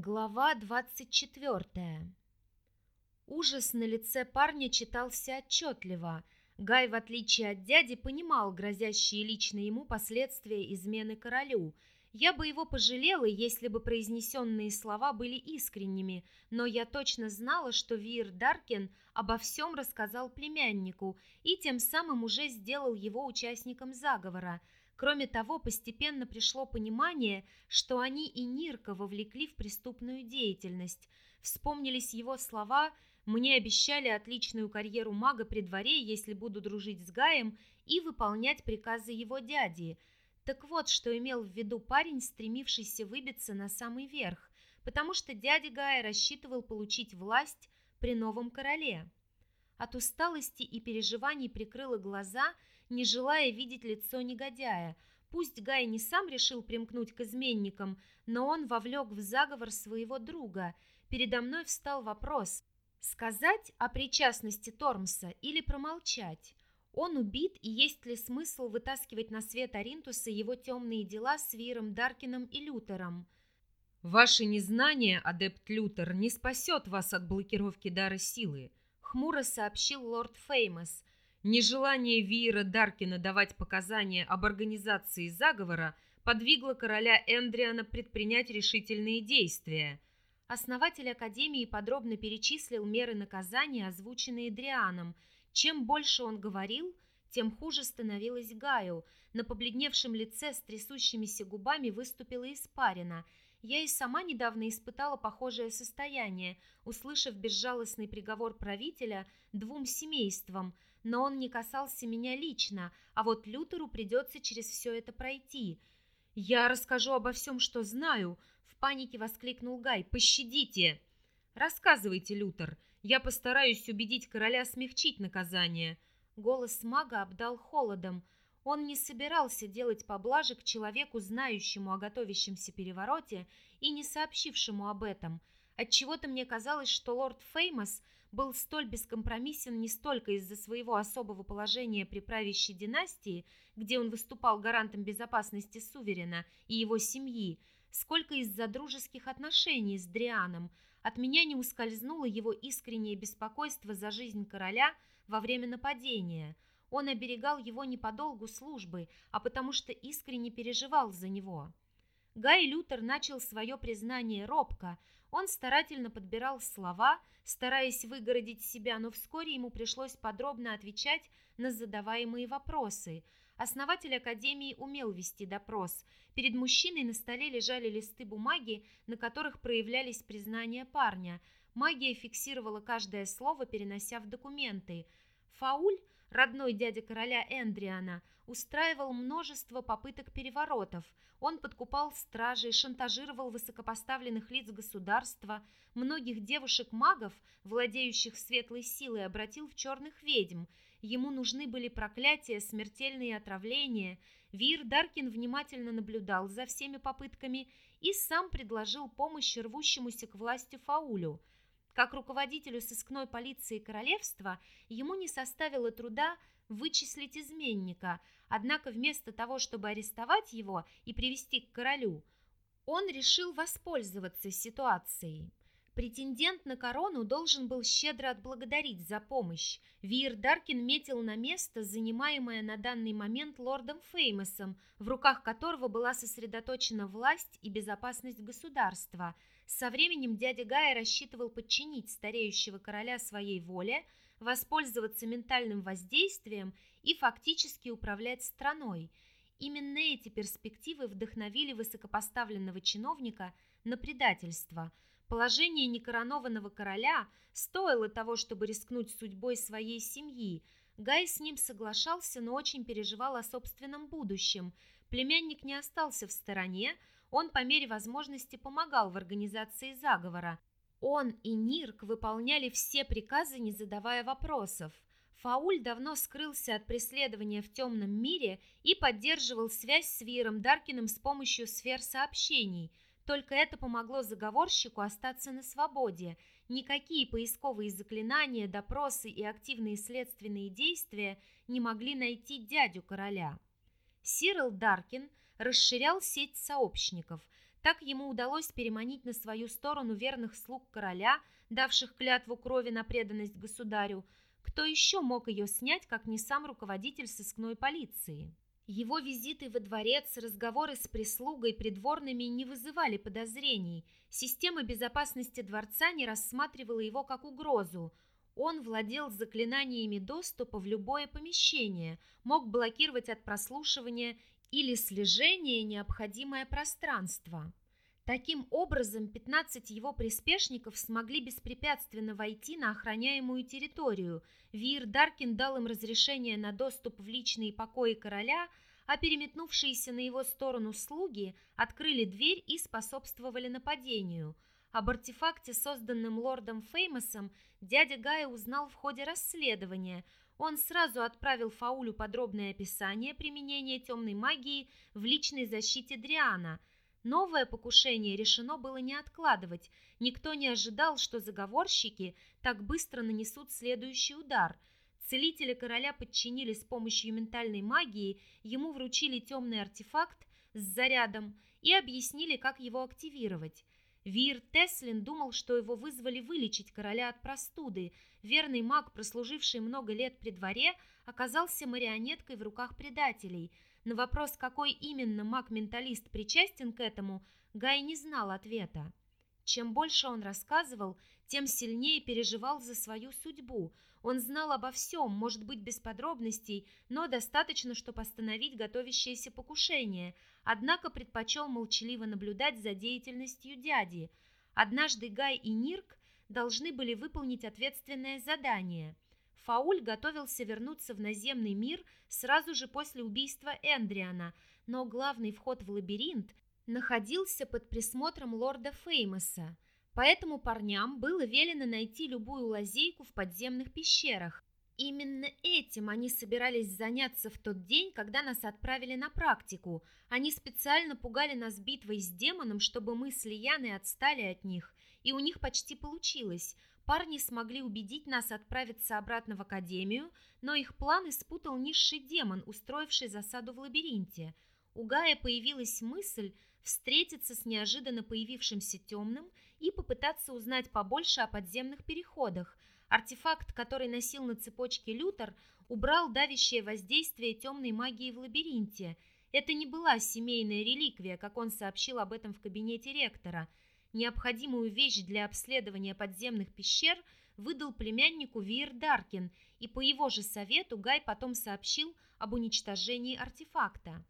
Глава 24. Ужас на лице парня читался отчетливо. Гай, в отличие от дяди, понимал грозящие лично ему последствия измены королю. Я бы его пожалела, если бы произнесенные слова были искренними, но я точно знала, что Вир Даркин обо всем рассказал племяннику и тем самым уже сделал его участником заговора – Кроме того, постепенно пришло понимание, что они и Нирка вовлекли в преступную деятельность. Вспомнились его слова «Мне обещали отличную карьеру мага при дворе, если буду дружить с Гаем и выполнять приказы его дяди». Так вот, что имел в виду парень, стремившийся выбиться на самый верх, потому что дядя Гая рассчитывал получить власть при новом короле. От усталости и переживаний прикрыла глаза – не желая видеть лицо негодяя. Пусть Гай не сам решил примкнуть к изменникам, но он вовлек в заговор своего друга. Передо мной встал вопрос, сказать о причастности Тормса или промолчать. Он убит, и есть ли смысл вытаскивать на свет Аринтуса его темные дела с Виром Даркином и Лютером? «Ваше незнание, адепт Лютер, не спасет вас от блокировки дара силы», — хмуро сообщил лорд Феймос, Нежелание Виера Даркина давать показания об организации заговора подвигло короля Эндриана предпринять решительные действия. Основатель Академии подробно перечислил меры наказания, озвученные Дрианом. Чем больше он говорил, тем хуже становилось Гаю. На побледневшем лице с трясущимися губами выступила испарина. Я и сама недавно испытала похожее состояние, услышав безжалостный приговор правителя двум семействам – но он не касался меня лично, а вот Лютеру придется через все это пройти. «Я расскажу обо всем, что знаю», — в панике воскликнул Гай. «Пощадите!» «Рассказывайте, Лютер, я постараюсь убедить короля смягчить наказание». Голос мага обдал холодом. Он не собирался делать поблажек человеку, знающему о готовящемся перевороте и не сообщившему об этом. Отчего-то мне казалось, что лорд Феймос — был столь бескомпромиссен не столько из-за своего особого положения при правящей династии, где он выступал гарантом безопасности суверена и его семьи, сколько из-за дружеских отношений с Дрианом. От меня не ускользнуло его искреннее беспокойство за жизнь короля во время нападения. Он оберегал его не по долгу службы, а потому что искренне переживал за него. Гай Лютер начал свое признание робко, он старательно подбирал слова, стараясь выгородить себя, но вскоре ему пришлось подробно отвечать на задаваемые вопросы. Основатель Академии умел вести допрос. Перед мужчиной на столе лежали листы бумаги, на которых проявлялись признания парня. Магия фиксировала каждое слово, перенося в документы. Фауль, родной дядя короля Эндриана, устраивал множество попыток переворотов. Он подкупал стражей, шантажировал высокопоставленных лиц государства, многих девушек-магов, владеющих светлой силой, обратил в черных ведьм. Ему нужны были проклятия, смертельные отравления. Вир Даркин внимательно наблюдал за всеми попытками и сам предложил помощь рвущемуся к власти Фаулю. Как руководителю сыскной полиции королевства ему не составило труда вычислить изменника, однако вместо того, чтобы арестовать его и привести к королю, он решил воспользоваться ситуацией. Претендент на корону должен был щедро отблагодарить за помощь. Виер Даркин метил на место, занимаемое на данный момент лордом Феймосом, в руках которого была сосредоточена власть и безопасность государства. Со временем дядя Гая рассчитывал подчинить стареющего короля своей воле – воспользоваться ментальным воздействием и фактически управлять страной. Именно эти перспективы вдохновили высокопоставленного чиновника на предательство. Положение некоронованного короля стоило того, чтобы рискнуть судьбой своей семьи. Гай с ним соглашался, но очень переживал о собственном будущем. Племянник не остался в стороне, он по мере возможности помогал в организации заговора. Он и Нирк выполняли все приказы, не задавая вопросов. Фауль давно скрылся от преследования в темном мире и поддерживал связь с Виром Даркиным с помощью сфер сообщений. Только это помогло заговорщику остаться на свободе. Никакие поисковые заклинания, допросы и активные следственные действия не могли найти дядю короля. Сирил Даркин расширял сеть сообщников – Так ему удалось переманить на свою сторону верных слуг короля, давших клятву крови на преданность государю. Кто еще мог ее снять, как не сам руководитель сыскной полиции? Его визиты во дворец, разговоры с прислугой, придворными не вызывали подозрений. Система безопасности дворца не рассматривала его как угрозу. Он владел заклинаниями доступа в любое помещение, мог блокировать от прослушивания или слежения необходимое пространство. Таким образом, 15 его приспешников смогли беспрепятственно войти на охраняемую территорию. Вир Даркин дал им разрешение на доступ в личные покои короля, а переметнувшиеся на его сторону слуги открыли дверь и способствовали нападению. Об артефакте, созданном лордом Феймосом, дядя Гая узнал в ходе расследования. Он сразу отправил Фаулю подробное описание применения темной магии в личной защите Дриана – Новое покушение решено было не откладывать. Никто не ожидал, что заговорщики так быстро нанесут следующий удар. Целители короля подчинили с помощью ментальной магии, ему вручили темный артефакт с зарядом и объяснили, как его активировать. Вир Теслин думал, что его вызвали вылечить короля от простуды. Верный маг, прослуживший много лет при дворе, оказался марионеткой в руках предателей – на вопрос, какой именно маг-менталист причастен к этому, Гай не знал ответа. Чем больше он рассказывал, тем сильнее переживал за свою судьбу. Он знал обо всем, может быть, без подробностей, но достаточно, чтобы остановить готовящееся покушение, однако предпочел молчаливо наблюдать за деятельностью дяди. Однажды Гай и Нирк должны были выполнить ответственное задание – Фауль готовился вернуться в наземный мир сразу же после убийства Эндриана, но главный вход в лабиринт находился под присмотром лорда Феймоса, поэтому парням было велено найти любую лазейку в подземных пещерах. Именно этим они собирались заняться в тот день, когда нас отправили на практику. Они специально пугали нас битвой с демоном, чтобы мы с Лияной отстали от них, и у них почти получилось – Парни смогли убедить нас отправиться обратно в академию, но их планы спутал низший демон, устроивший засаду в лабиринте. У Гая появилась мысль встретиться с неожиданно появившимся темным и попытаться узнать побольше о подземных переходах. Артефакт, который носил на цепочке Лютер, убрал давящее воздействие темной магии в лабиринте. Это не была семейная реликвия, как он сообщил об этом в кабинете ректора – Необходимую вещь для обследования подземных пещер выдал племяннику Виер Даркин, и по его же совету Гай потом сообщил об уничтожении артефакта.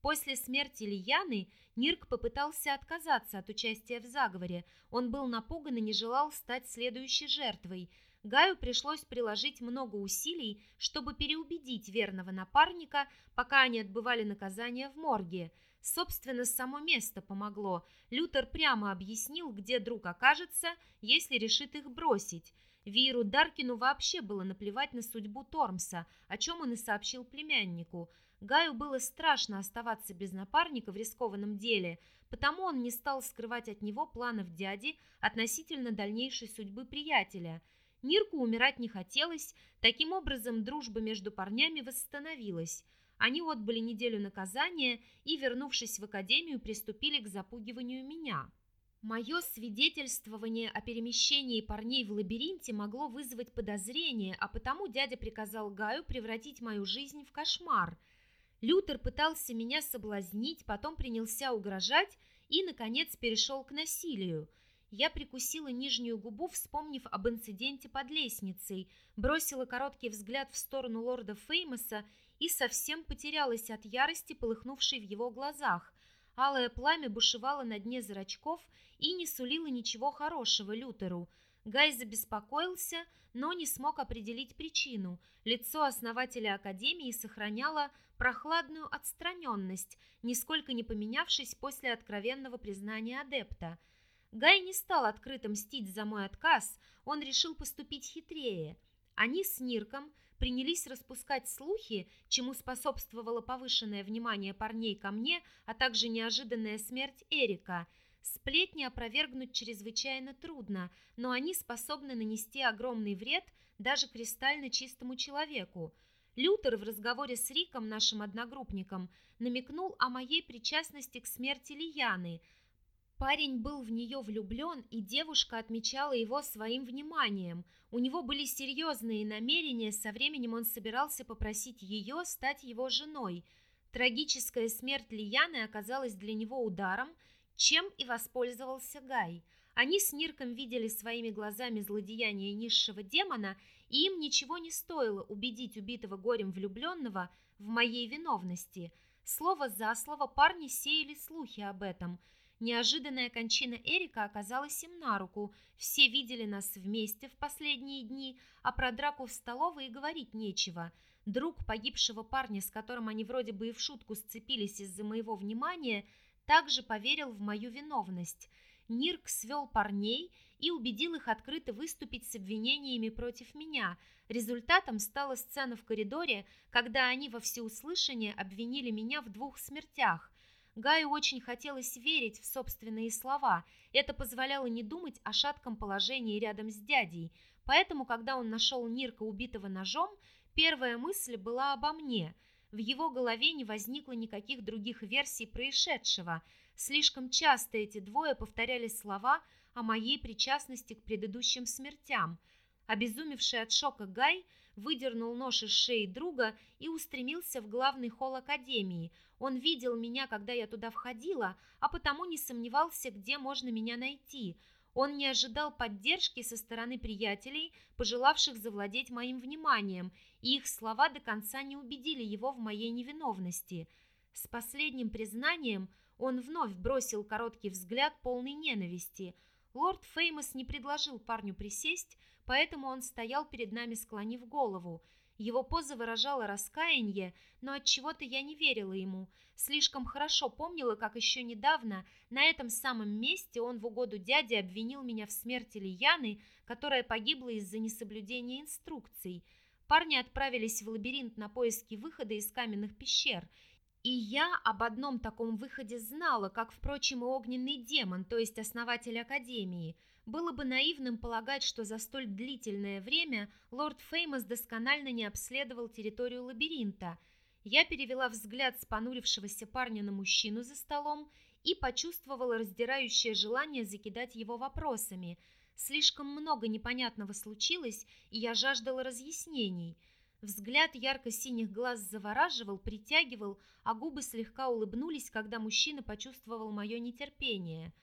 После смерти Лияны Нирк попытался отказаться от участия в заговоре. Он был напуган и не желал стать следующей жертвой. Гаю пришлось приложить много усилий, чтобы переубедить верного напарника, пока они отбывали наказание в морге – Собственно, само место помогло. Лютер прямо объяснил, где друг окажется, если решит их бросить. Виру Даркину вообще было наплевать на судьбу Тормса, о чем он и сообщил племяннику. Гаю было страшно оставаться без напарника в рискованном деле, потому он не стал скрывать от него планов дяди относительно дальнейшей судьбы приятеля. Нирку умирать не хотелось, таким образом дружба между парнями восстановилась. Они отбыли неделю наказания и, вернувшись в академию, приступили к запугиванию меня. Мое свидетельствование о перемещении парней в лабиринте могло вызвать подозрение, а потому дядя приказал Гаю превратить мою жизнь в кошмар. Лютер пытался меня соблазнить, потом принялся угрожать и, наконец, перешел к насилию. Я прикусила нижнюю губу, вспомнив об инциденте под лестницей, бросила короткий взгляд в сторону лорда Феймоса и совсем потерялась от ярости, полыхнувшей в его глазах. Алое пламя бушевало на дне зрачков и не сулило ничего хорошего Лютеру. Гай забеспокоился, но не смог определить причину. Лицо основателя Академии сохраняло прохладную отстраненность, нисколько не поменявшись после откровенного признания адепта. Гай не стал открыто мстить за мой отказ, он решил поступить хитрее. Они с Нирком – принялись распускать слухи, чему способствовало повышенное внимание парней ко мне, а также неожиданная смерть Эрика. Сплетни опровергнуть чрезвычайно трудно, но они способны нанести огромный вред даже кристально чистому человеку. Лютер в разговоре с Риком, нашим одногруппником, намекнул о моей причастности к смерти Лияны. Парень был в нее влюблен, и девушка отмечала его своим вниманием. У него были серьезные намерения, со временем он собирался попросить ее стать его женой. Трагическая смерть Лияны оказалась для него ударом, чем и воспользовался Гай. Они с Нирком видели своими глазами злодеяние низшего демона, и им ничего не стоило убедить убитого горем влюбленного в моей виновности. Слово за слово парни сеяли слухи об этом – Неожиданная кончина Эрика оказалась им на руку. Все видели нас вместе в последние дни, а про драку в столовой и говорить нечего. Друг погибшего парня, с которым они вроде бы и в шутку сцепились из-за моего внимания, также поверил в мою виновность. Нирк свел парней и убедил их открыто выступить с обвинениями против меня. Результатом стала сцена в коридоре, когда они во всеуслышание обвинили меня в двух смертях. Гаю очень хотелось верить в собственные слова. Это позволяло не думать о шатком положении рядом с дядей. Поэтому, когда он нашел Нирка убитого ножом, первая мысль была обо мне. В его голове не возникло никаких других версий происшедшего. Слишком часто эти двое повторяли слова о моей причастности к предыдущим смертям. Обезумевший от шока Гай выдернул нож из шеи друга и устремился в главный холл академии – он видел меня, когда я туда входила, а потому не сомневался, где можно меня найти. Он не ожидал поддержки со стороны приятелей, пожелавших завладеть моим вниманием, и их слова до конца не убедили его в моей невиновности. С последним признанием он вновь бросил короткий взгляд полный ненависти. Лорд Феймос не предложил парню присесть, поэтому он стоял перед нами, склонив голову – его поза выражала раскаяние, но от чего-то я не верила ему. Слишком хорошо помнила, как еще недавно на этом самом месте он в угоду дяде обвинил меня в смерти Лияны, которая погибла из-за несоблюдения инструкций. Парни отправились в лабиринт на поиски выхода из каменных пещер, и я об одном таком выходе знала, как, впрочем, и огненный демон, то есть основатель Академии – было бы наивным полагать, что за столь длительное время лорд Феймос досконально не обследовал территорию лабиринта. Я перевела взгляд с понурившегося парня на мужчину за столом и почувствовала раздирающее желание закидать его вопросами. Слишком много непонятного случилось, и я жаждала разъяснений. Взгляд ярко-синих глаз завораживал, притягивал, а губы слегка улыбнулись, когда мужчина почувствовал мое нетерпение –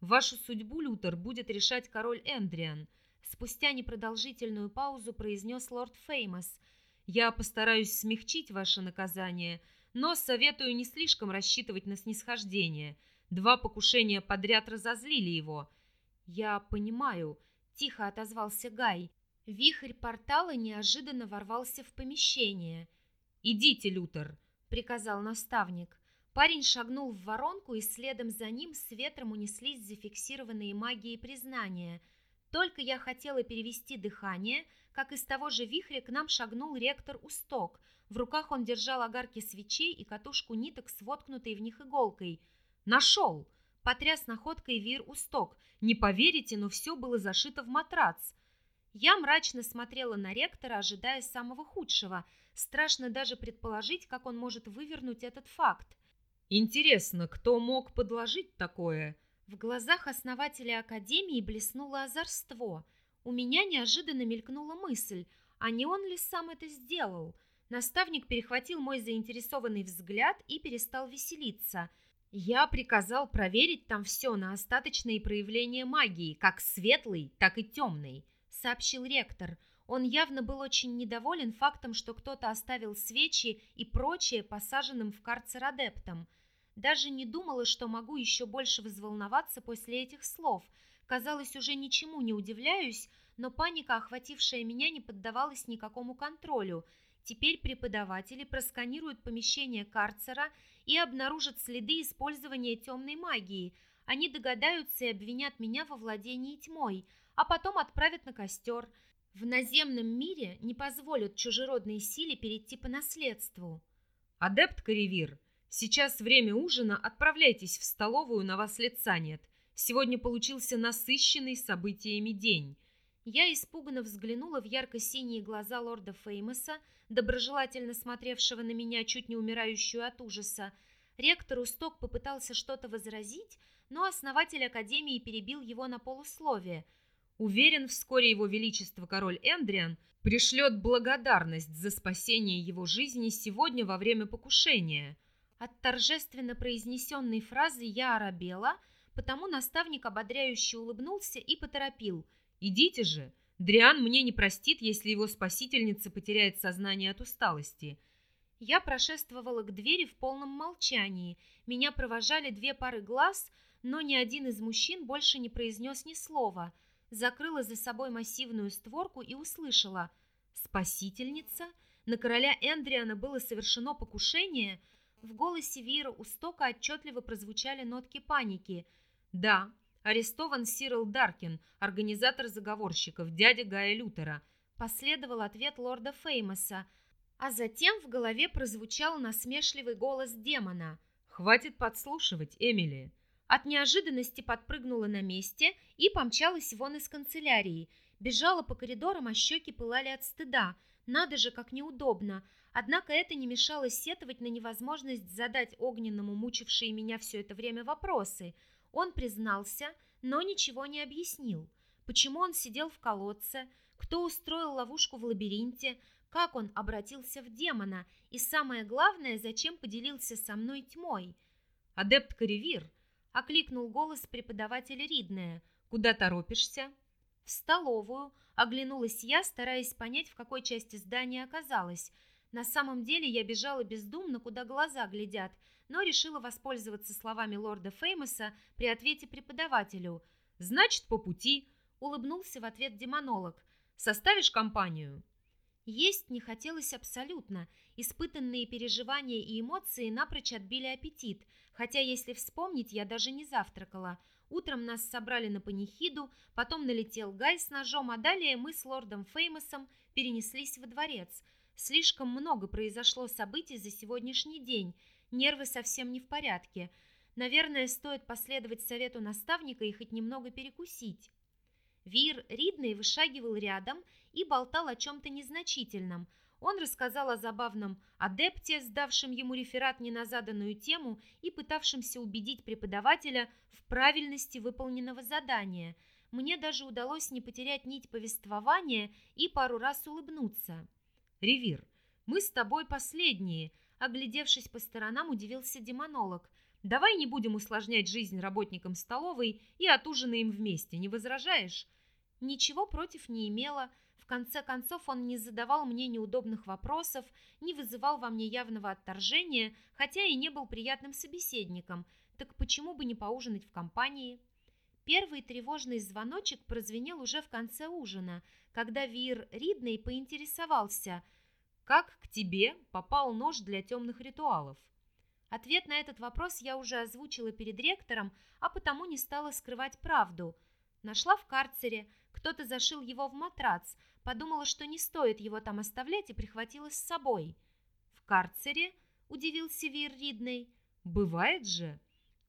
Вашу судьбу, Лютер, будет решать король Эндриан. Спустя непродолжительную паузу произнес лорд Феймос. Я постараюсь смягчить ваше наказание, но советую не слишком рассчитывать на снисхождение. Два покушения подряд разозлили его. Я понимаю, тихо отозвался Гай. Вихрь портала неожиданно ворвался в помещение. «Идите, Лютер», — приказал наставник. Парень шагнул в воронку, и следом за ним с ветром унеслись зафиксированные магией признания. Только я хотела перевести дыхание, как из того же вихря к нам шагнул ректор Усток. В руках он держал огарки свечей и катушку ниток с воткнутой в них иголкой. «Нашел!» — потряс находкой Вир Усток. «Не поверите, но все было зашито в матрац». Я мрачно смотрела на ректора, ожидая самого худшего. Страшно даже предположить, как он может вывернуть этот факт. Интересно, кто мог подложить такое? В глазах основателя академии блеснуло озорство. У меня неожиданно мелькнула мысль, а не он ли сам это сделал? Наставник перехватил мой заинтересованный взгляд и перестал веселиться. Я приказал проверить там все на остаточные проявления магии, как светлой, так и темной, сообщил ректор. Он явно был очень недоволен фактом, что кто-то оставил свечи и прочее посаженным в карцер адептам – даже не думала, что могу еще больше взволноваться после этих слов. Казалось, уже ничему не удивляюсь, но паника, охватившая меня, не поддавалась никакому контролю. Теперь преподаватели просканируют помещение карцера и обнаружат следы использования темной магии. Они догадаются и обвинят меня во владении тьмой, а потом отправят на костер. В наземном мире не позволят чужеродной силе перейти по наследству. «Адепт Каревир!» Сейчас время ужина, отправляйтесь в столовую, на вас лица нет. Сегодня получился насыщенный событиями день. Я испуганно взглянула в ярко-синие глаза лорда Феймоса, доброжелательно смотревшего на меня, чуть не умирающую от ужаса. Ректор Усток попытался что-то возразить, но основатель Академии перебил его на полусловие. Уверен, вскоре его величество король Эндриан пришлет благодарность за спасение его жизни сегодня во время покушения. От торжественно произнесенной фразы я оробела, потому наставник ободряюще улыбнулся и поторопил. «Идите же! Дриан мне не простит, если его спасительница потеряет сознание от усталости». Я прошествовала к двери в полном молчании. Меня провожали две пары глаз, но ни один из мужчин больше не произнес ни слова. Закрыла за собой массивную створку и услышала «Спасительница?» На короля Эндриана было совершено покушение. В голосе Вира Устока отчетливо прозвучали нотки паники. «Да, арестован Сирил Даркин, организатор заговорщиков, дядя Гая Лютера», последовал ответ лорда Феймоса – а затем в голове прозвучал насмешливый голос демона. «Хватит подслушивать, Эмили!» От неожиданности подпрыгнула на месте и помчалась вон из канцелярии. Бежала по коридорам, а щеки пылали от стыда. Надо же, как неудобно. Однако это не мешало сетовать на невозможность задать огненному, мучившие меня все это время, вопросы. Он признался, но ничего не объяснил. Почему он сидел в колодце? Кто устроил ловушку в лабиринте? как он обратился в демона и, самое главное, зачем поделился со мной тьмой. «Адепт Каревир!» — окликнул голос преподавателя Ридная. «Куда торопишься?» «В столовую», — оглянулась я, стараясь понять, в какой части здания оказалась. На самом деле я бежала бездумно, куда глаза глядят, но решила воспользоваться словами лорда Феймоса при ответе преподавателю. «Значит, по пути», — улыбнулся в ответ демонолог. «Составишь компанию?» Есть не хотелось абсолютно. Испытанные переживания и эмоции напрочь отбили аппетит, хотя, если вспомнить, я даже не завтракала. Утром нас собрали на панихиду, потом налетел Гай с ножом, а далее мы с лордом Феймосом перенеслись во дворец. Слишком много произошло событий за сегодняшний день, нервы совсем не в порядке. Наверное, стоит последовать совету наставника и хоть немного перекусить. Вир Ридный вышагивал рядом и болтал о чем-то незначительном. Он рассказал о забавном адепте, сдавшем ему реферат не на заданную тему и пытавшемся убедить преподавателя в правильности выполненного задания. Мне даже удалось не потерять нить повествования и пару раз улыбнуться. «Ревир, мы с тобой последние», оглядевшись по сторонам, удивился демонолог. «Давай не будем усложнять жизнь работникам столовой и отужинаем вместе, не возражаешь?» Ничего против не имела. В конце концов, он не задавал мне неудобных вопросов, не вызывал во мне явного отторжения, хотя и не был приятным собеседником. Так почему бы не поужинать в компании? Первый тревожный звоночек прозвенел уже в конце ужина, когда Вир Ридней поинтересовался, как к тебе попал нож для темных ритуалов. Ответ на этот вопрос я уже озвучила перед ректором, а потому не стала скрывать правду. Нашла в карцере – кто-то зашил его в матрац, подумала, что не стоит его там оставлять и прихватила с собой. В карцере удивился Вир Ридней. Бывает же.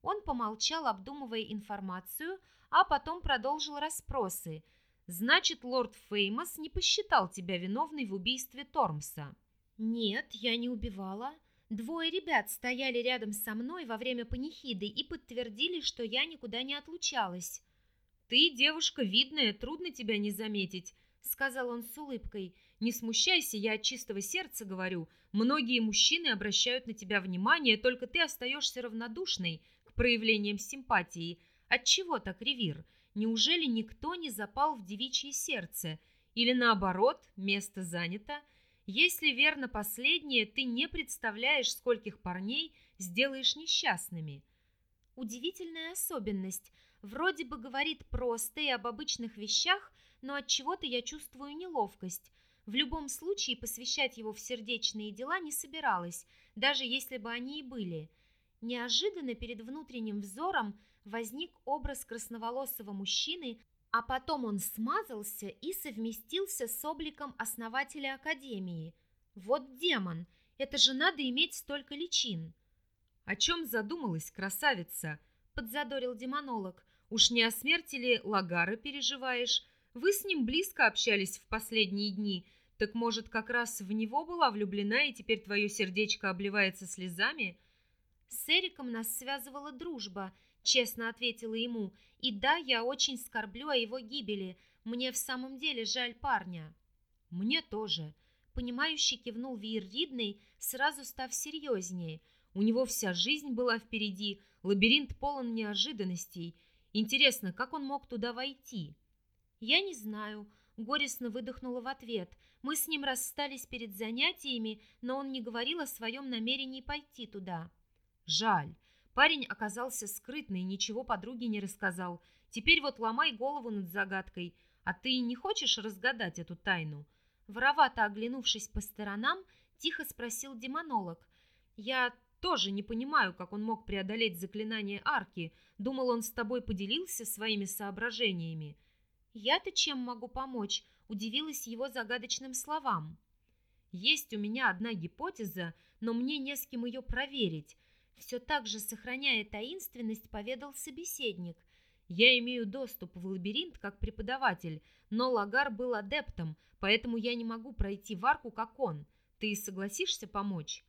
Он помолчал, обдумывая информацию, а потом продолжил расспросы. Значит, лорд Феймос не посчитал тебя виновной в убийстве Тормса? Нет, я не убивала. Двое ребят стояли рядом со мной во время панихиды и подтвердили, что я никуда не отлучалась. «Ты девушка видная, трудно тебя не заметить», — сказал он с улыбкой. «Не смущайся, я от чистого сердца говорю. Многие мужчины обращают на тебя внимание, только ты остаешься равнодушной к проявлениям симпатии. Отчего так, Ревир? Неужели никто не запал в девичье сердце? Или наоборот, место занято? Если верно последнее, ты не представляешь, скольких парней сделаешь несчастными». Удивительная особенность. Вроде бы говорит просто и об обычных вещах, но от чего-то я чувствую неловкость. В любом случае посвящать его в сердечные дела не собиралась, даже если бы они и были. Неожиданно перед внутренним взором возник образ красноволосого мужчины, а потом он смазался и совместился с обликом основателя академии. Вот демон, это же надо иметь столько личин. О чем задумалась красавица? Подзадорил демонолог. Уж не о смерти ли Лагара переживаешь? Вы с ним близко общались в последние дни, так, может, как раз в него была влюблена, и теперь твое сердечко обливается слезами?» С Эриком нас связывала дружба, честно ответила ему. И да, я очень скорблю о его гибели. Мне в самом деле жаль парня. Мне тоже. Понимающий кивнул Вир Ридный, сразу став серьезнее. У него вся жизнь была впереди, лабиринт полон неожиданностей. Интересно, как он мог туда войти? Я не знаю. Горестно выдохнула в ответ. Мы с ним расстались перед занятиями, но он не говорил о своем намерении пойти туда. Жаль. Парень оказался скрытный, ничего подруге не рассказал. Теперь вот ломай голову над загадкой. А ты не хочешь разгадать эту тайну? Воровато оглянувшись по сторонам, тихо спросил демонолог. «Я тоже не понимаю, как он мог преодолеть заклинание арки. Думал, он с тобой поделился своими соображениями». «Я-то чем могу помочь?» – удивилась его загадочным словам. «Есть у меня одна гипотеза, но мне не с кем ее проверить». Все так же, сохраняя таинственность, поведал собеседник – я имею доступ в лабиринт как преподаватель, но Лагар был адептом, поэтому я не могу пройти в арку, как он. Ты согласишься помочь?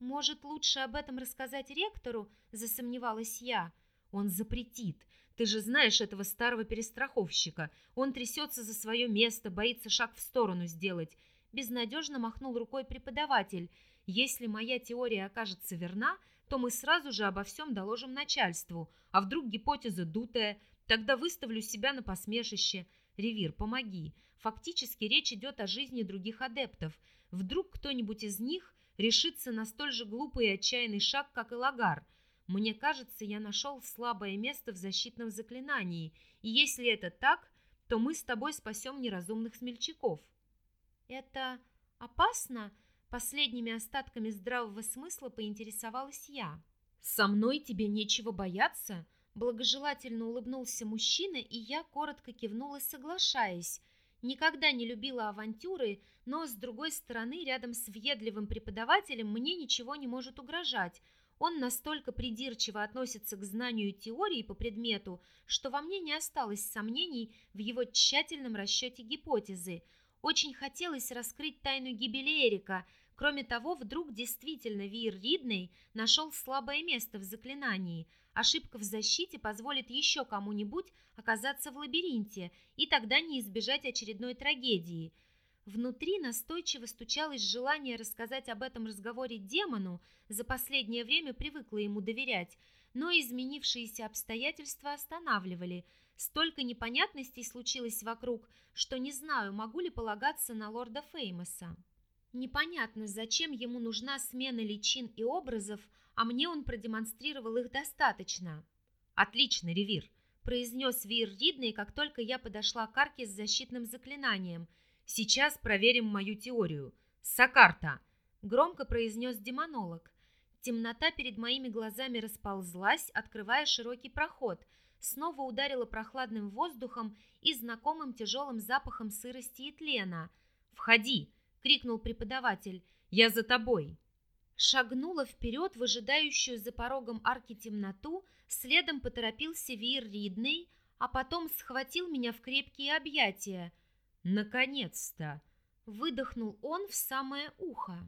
Может, лучше об этом рассказать ректору, засомневалась я. Он запретит. Ты же знаешь этого старого перестраховщика. Он трясется за свое место, боится шаг в сторону сделать. Безнадежно махнул рукой преподаватель. Если моя теория окажется верна, то мы сразу же обо всем доложим начальству. А вдруг гипотеза дутая, тогда выставлю себя на посмешище. Ревир, помоги. Фактически речь идет о жизни других адептов. Вдруг кто-нибудь из них решится на столь же глупый и отчаянный шаг, как и Лагар. Мне кажется, я нашел слабое место в защитном заклинании, и если это так, то мы с тобой спасем неразумных смельчаков. Это опасно? Последними остатками здравого смысла поинтересовалась я. «Со мной тебе нечего бояться?» Благожелательно улыбнулся мужчина, и я коротко кивнула, соглашаясь. Никогда не любила авантюры, но, с другой стороны, рядом с въедливым преподавателем мне ничего не может угрожать. Он настолько придирчиво относится к знанию теории по предмету, что во мне не осталось сомнений в его тщательном расчете гипотезы. Очень хотелось раскрыть тайну гибели Эрика – Кроме того, вдруг действительно Вир Ридней нашел слабое место в заклинании. Ошибка в защите позволит еще кому-нибудь оказаться в лабиринте, и тогда не избежать очередной трагедии. Внутри настойчиво стучалось желание рассказать об этом разговоре демону, за последнее время привыкла ему доверять, но изменившиеся обстоятельства останавливали. Столько непонятностей случилось вокруг, что не знаю, могу ли полагаться на лорда Феймоса. Непонятно, зачем ему нужна смена личин и образов, а мне он продемонстрировал их достаточно. «Отлично, Ревир!» – произнес Вир Ридный, как только я подошла к арке с защитным заклинанием. «Сейчас проверим мою теорию. Сакарта!» – громко произнес демонолог. Темнота перед моими глазами расползлась, открывая широкий проход. Снова ударила прохладным воздухом и знакомым тяжелым запахом сырости и тлена. «Входи!» — крикнул преподаватель. «Я за тобой!» Шагнула вперед в ожидающую за порогом арки темноту, следом поторопился Вир Ридный, а потом схватил меня в крепкие объятия. «Наконец-то!» — выдохнул он в самое ухо.